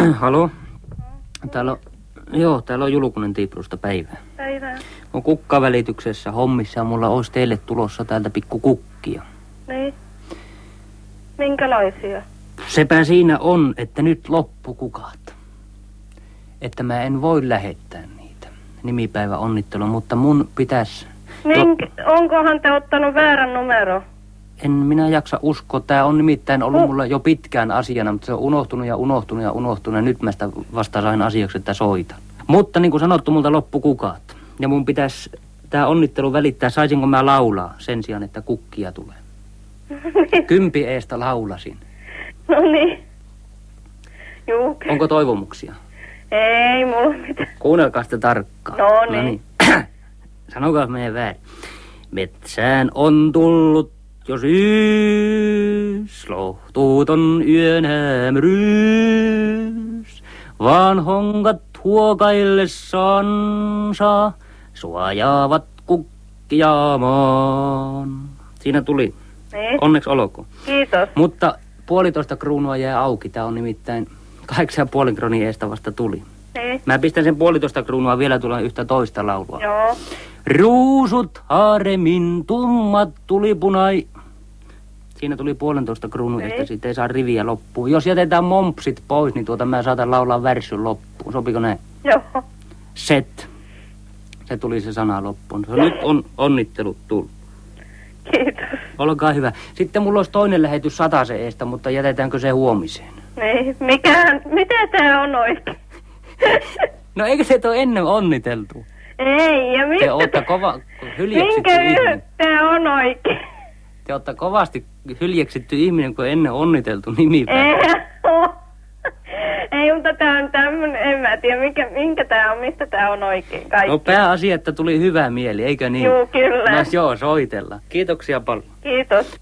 Halo? Täällä on, joo, täällä on Julkunen Tiiprusta päivää. Päivää. On kukkavälityksessä hommissa ja mulla olisi teille tulossa täältä pikku kukkia. Niin. Minkälaisia? Sepä siinä on, että nyt loppu kukat. Että mä en voi lähettää niitä. Nimipäivä onnittelu, mutta mun pitäisi... Mink, onkohan te ottanut väärän numero? En minä jaksa uskoa. Tämä on nimittäin ollut mulla jo pitkään asiana, mutta se on unohtunut ja unohtunut ja unohtunut. Ja nyt mä sitä vasta sain asiaksi, että soitan. Mutta niin kuin sanottu, multa loppu kukat. Ja mun pitäisi tämä onnittelu välittää, saisinko mä laulaa sen sijaan, että kukkia tulee. Kympi eestä laulasin. no niin. Juu. Onko toivomuksia? Ei mulla mitään. Kuunnelkaa sitä tarkkaan. No niin. Sanokaa jos menee väärin. Metsään on tullut jo syys, lohtuuton yön hämryys. Vaan honkat huokaillessansa suojaavat kukkijaamaan. Siinä tuli. Niin. Onneksi olkoon. Kiitos. Mutta puolitoista kruunua jää auki. Tämä on nimittäin kahdeksan puolen kronin eestä vasta tuli. Niin. Mä pistän sen puolitoista kruunua vielä tulee yhtä toista laulua. Joo. Ruusut haaremin tummat tulipunai. Siinä tuli puolentoista kruunun eestä, Niin. sitten ei saa riviä loppuun. Jos jätetään mompsit pois, niin tuota mä saatan laulaa värssyn loppuun. Sopiko näin? Joo. Set. Se tuli se sana loppuun. Se nyt on onnittelut tullut. Kiitos. Olkaa hyvä. Sitten mulla olisi toinen lähetys se eestä, mutta jätetäänkö se huomiseen? Niin. Mikähän, mitä tää on oikein? No eikö se ole ennen onniteltu? Ei, ja mistä Te olette kova hyljeksitty Minkä tää on oikein? Te olette kovasti hyljeksitty ihminen, kun ennen onniteltu nimipäivä. Oo. Ei, mutta tää on tämmönen, en mä tiedä, minkä, minkä tää on, mistä tää on oikein kaikki. No pääasia, että tuli hyvä mieli, eikö niin? Juu, kyllä. No joo, soitella. Kiitoksia paljon. Kiitos.